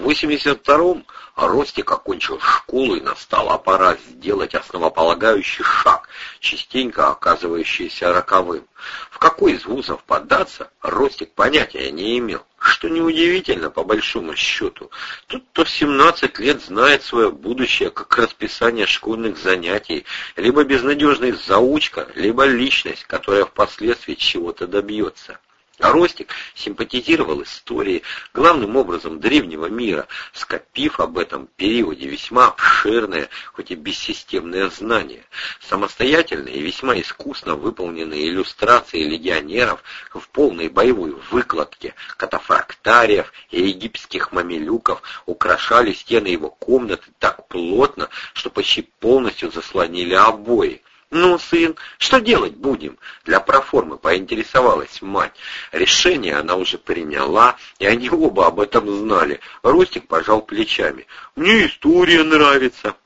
В 82-м Ростик окончил школу и настала пора сделать основополагающий шаг, частенько оказывающийся роковым. В какой из вузов податься, Ростик понятия не имел. Что неудивительно, по большому счету. Тут кто в 17 лет знает свое будущее, как расписание школьных занятий, либо безнадежный заучка, либо личность, которая впоследствии чего-то добьется. Ростик симпатизировал истории, главным образом древнего мира, скопив об этом периоде весьма обширное, хоть и бессистемное знание. Самостоятельные и весьма искусно выполненные иллюстрации легионеров в полной боевой выкладке, катафрактариев и египетских мамилюков украшали стены его комнаты так плотно, что почти полностью заслонили обои. «Ну, сын, что делать будем?» Для проформы поинтересовалась мать. Решение она уже приняла, и они оба об этом знали. Ростик пожал плечами. «Мне история нравится».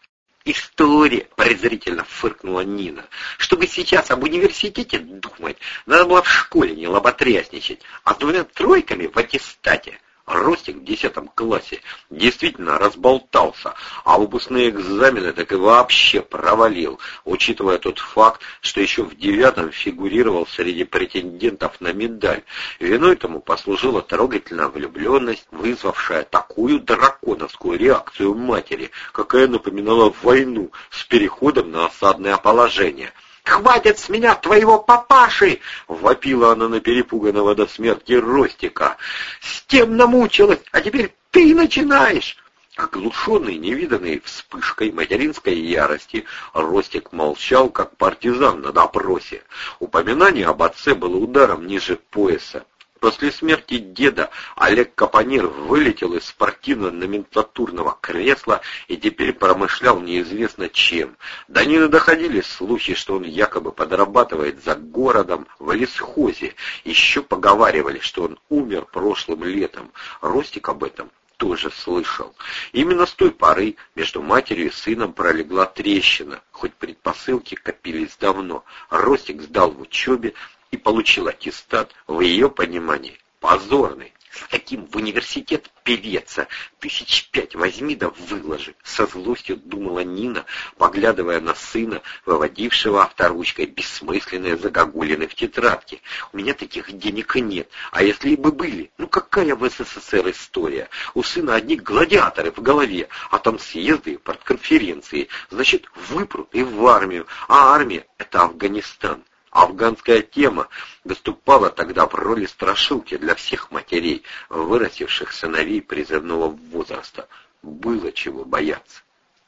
«История!» — презрительно фыркнула Нина. «Чтобы сейчас об университете думать, надо было в школе не лоботрясничать, а двумя тройками в аттестате». Ростик в десятом классе действительно разболтался, а выпускные экзамены так и вообще провалил, учитывая тот факт, что еще в девятом фигурировал среди претендентов на медаль. Виной тому послужила трогательная влюбленность, вызвавшая такую драконовскую реакцию матери, какая напоминала войну с переходом на осадное положение — «Хватит с меня твоего папаши!» — вопила она на перепуганного до смерти Ростика. «С тем намучилась, а теперь ты начинаешь!» Оглушенный невиданной вспышкой материнской ярости, Ростик молчал, как партизан на допросе. Упоминание об отце было ударом ниже пояса. После смерти деда Олег Капонир вылетел из спортивно-номенклатурного кресла и теперь промышлял неизвестно чем. До Нины доходили слухи, что он якобы подрабатывает за городом в лесхозе. Еще поговаривали, что он умер прошлым летом. Ростик об этом тоже слышал. Именно с той поры между матерью и сыном пролегла трещина, хоть предпосылки копились давно. Ростик сдал в учебе, и получил аттестат, в ее понимании, позорный. С таким в университет певеца тысяч пять возьми да выложи, со злостью думала Нина, поглядывая на сына, выводившего авторучкой бессмысленные загогулины в тетрадке. У меня таких денег и нет, а если бы были, ну какая в СССР история? У сына одни гладиаторы в голове, а там съезды и партконференции, значит, выпрут и в армию, а армия — это Афганистан. Афганская тема выступала тогда в роли страшилки для всех матерей, вырастивших сыновей призывного возраста. Было чего бояться.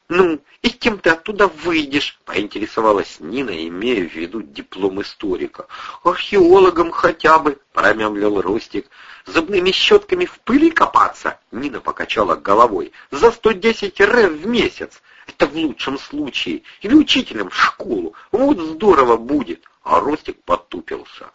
«Ну, и кем ты оттуда выйдешь?» — поинтересовалась Нина, имея в виду диплом историка. «Археологом хотя бы», — промямлил Ростик. «Зубными щетками в пыли копаться?» — Нина покачала головой. «За сто десять ре в месяц. Это в лучшем случае. Или учителем в школу. Вот здорово будет» а Ростик потупился.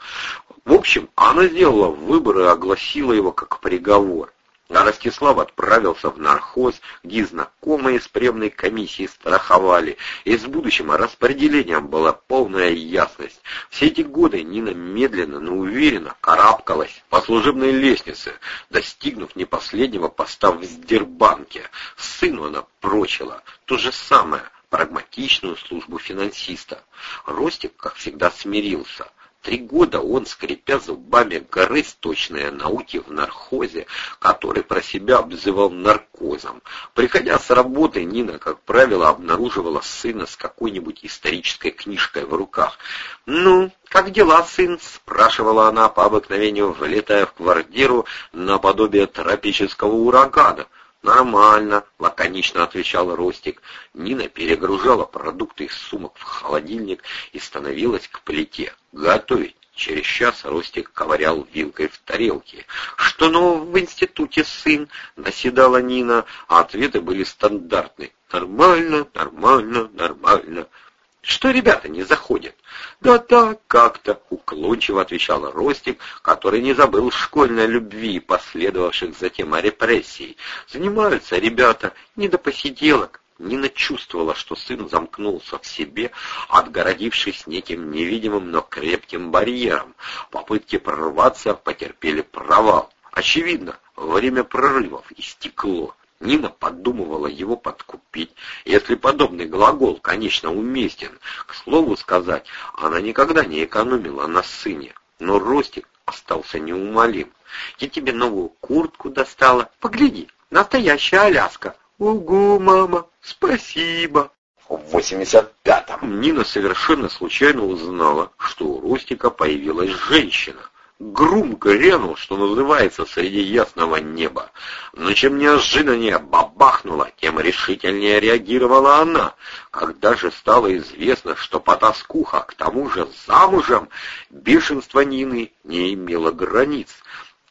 В общем, она сделала выбор и огласила его как приговор. А Ростислав отправился в нархоз, где знакомые с премной комиссией страховали, и с будущим распределением была полная ясность. Все эти годы Нина медленно, но уверенно карабкалась по служебной лестнице, достигнув не последнего поста в Сдербанке. Сыну она прочила то же самое, прагматичную службу финансиста. Ростик, как всегда, смирился. Три года он, скрипя зубами, грыз точные науки в нархозе, который про себя обзывал наркозом. Приходя с работы, Нина, как правило, обнаруживала сына с какой-нибудь исторической книжкой в руках. «Ну, как дела, сын?» — спрашивала она по обыкновению, влетая в квартиру наподобие тропического урагана. «Нормально», — лаконично отвечал Ростик. Нина перегружала продукты из сумок в холодильник и становилась к плите. «Готовить». Через час Ростик ковырял вилкой в тарелке. «Что нового в институте, сын?» — наседала Нина, а ответы были стандартны. «Нормально, нормально, нормально». Что ребята не заходят? Да так, как-то, уклончиво отвечал Ростик, который не забыл школьной любви последовавших затем о репрессии. Занимаются ребята не до посиделок. Нина чувствовала, что сын замкнулся в себе, отгородившись неким невидимым, но крепким барьером. Попытки прорваться потерпели провал. Очевидно, Время прорывов истекло. Нина подумывала его подкупить, если подобный глагол, конечно, уместен. К слову сказать, она никогда не экономила на сыне, но Ростик остался неумолим. «Я тебе новую куртку достала. Погляди, настоящая Аляска». «Угу, мама, спасибо». В 85-м Нина совершенно случайно узнала, что у Ростика появилась женщина. Грум грянул, что называется, среди ясного неба. Но чем неожиданнее бабахнуло, тем решительнее реагировала она. Когда же стало известно, что потаскуха к тому же замужем, бешенство Нины не имело границ.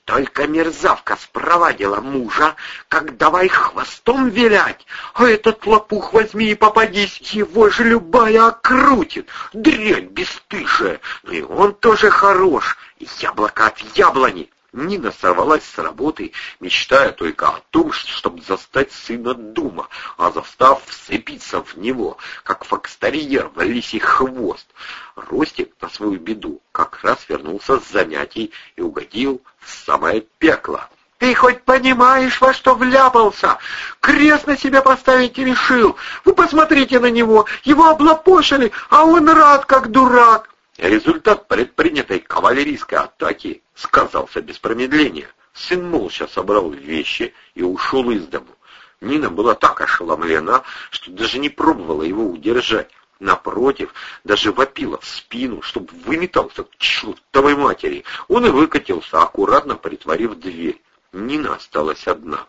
Только мерзавка спровадила мужа, как давай хвостом вилять, а этот лопух возьми и попадись, его же любая окрутит, дрянь бесстыжая, ну и он тоже хорош, яблоко от яблони. Нина сорвалась с работы, мечтая только о том, чтобы застать сына дома, а застав вцепиться в него, как фокстерьер в лисий хвост. Ростик, на свою беду, как раз вернулся с занятий и угодил самое пекло. «Ты хоть понимаешь, во что вляпался? Крест на себя поставить решил. Вы посмотрите на него, его облапошили, а он рад, как дурак». Результат предпринятой кавалерийской атаки сказался без промедления. Сын молча собрал вещи и ушел из дому. Нина была так ошеломлена, что даже не пробовала его удержать. Напротив, даже вопила в спину, чтобы выметался к чертовой матери. Он и выкатился, аккуратно притворив дверь. Нина осталась одна.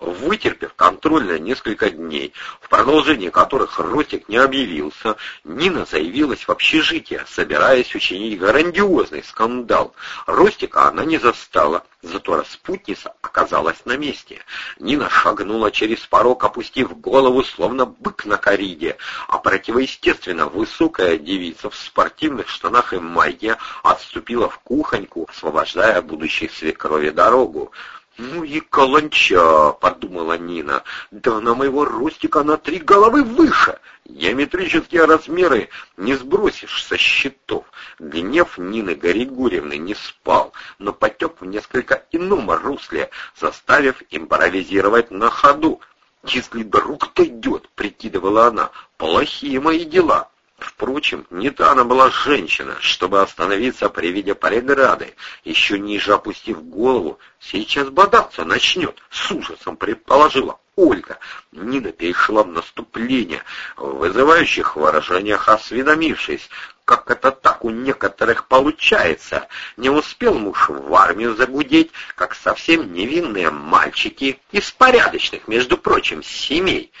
Вытерпев контрольно несколько дней, в продолжении которых Ротик не объявился, Нина заявилась в общежитие, собираясь учинить грандиозный скандал. Ростика она не застала, зато распутница оказалась на месте. Нина шагнула через порог, опустив голову, словно бык на кориде, а противоестественно высокая девица в спортивных штанах и майке отступила в кухоньку, освобождая будущей свекрови дорогу. «Ну и каланча», — подумала Нина, — «да на моего ростика на три головы выше. Геометрические размеры не сбросишь со счетов». Гнев Нины Григорьевны не спал, но потек в несколько ином русле, заставив импровизировать на ходу. «Если друг дойдет», — прикидывала она, — «плохие мои дела». Впрочем, не та она была женщина, чтобы остановиться при виде преграды. Еще ниже опустив голову, сейчас бодаться начнет, с ужасом предположила Ольга. Нина перешла в наступление, в вызывающих выражениях осведомившись, как это так у некоторых получается. Не успел муж в армию загудеть, как совсем невинные мальчики из порядочных, между прочим, семей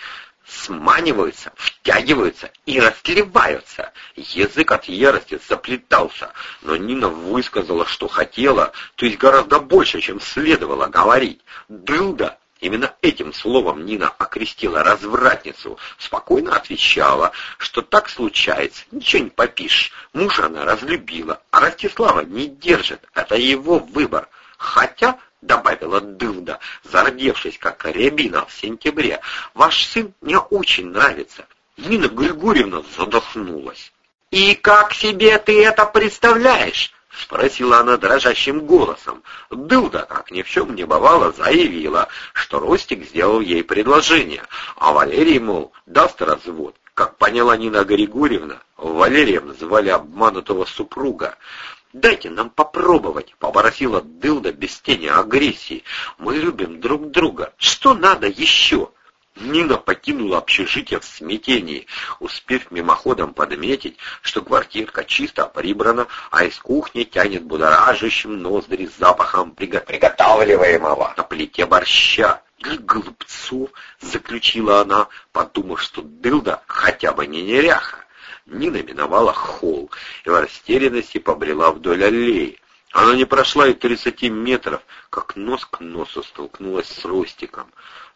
сманиваются, втягиваются и расливаются. Язык от ярости заплетался, но Нина высказала, что хотела, то есть гораздо больше, чем следовало говорить. Дылда Именно этим словом Нина окрестила развратницу, спокойно отвечала, что так случается, ничего не попишешь. Мужа она разлюбила, а Ростислава не держит, это его выбор. Хотя — добавила Дылда, зардевшись, как рябина в сентябре. «Ваш сын мне очень нравится». Нина Григорьевна задохнулась. «И как себе ты это представляешь?» — спросила она дрожащим голосом. Дылда, как ни в чем не бывало, заявила, что Ростик сделал ей предложение, а Валерий, мол, даст развод. Как поняла Нина Григорьевна, Валерием звали обманутого супруга. «Дайте нам попробовать», — попросила Дылда без тени агрессии. «Мы любим друг друга. Что надо еще?» Нина покинула общежитие в смятении, успев мимоходом подметить, что квартирка чисто прибрана, а из кухни тянет будоражащим ноздри запахом приготавливаемого на плите борща. «Для голубцов!» — заключила она, подумав, что дылда хотя бы не неряха. Нина миновала холл и в растерянности побрела вдоль аллеи. Она не прошла и тридцати метров, как нос к носу столкнулась с Ростиком.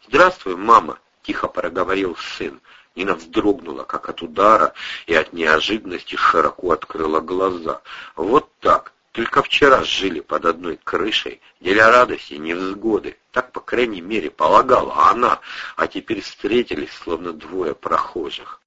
«Здравствуй, мама!» — тихо проговорил сын. Нина вздрогнула, как от удара, и от неожиданности широко открыла глаза. Вот так, только вчера жили под одной крышей, деля радости и невзгоды. Так, по крайней мере, полагала она, а теперь встретились, словно двое прохожих.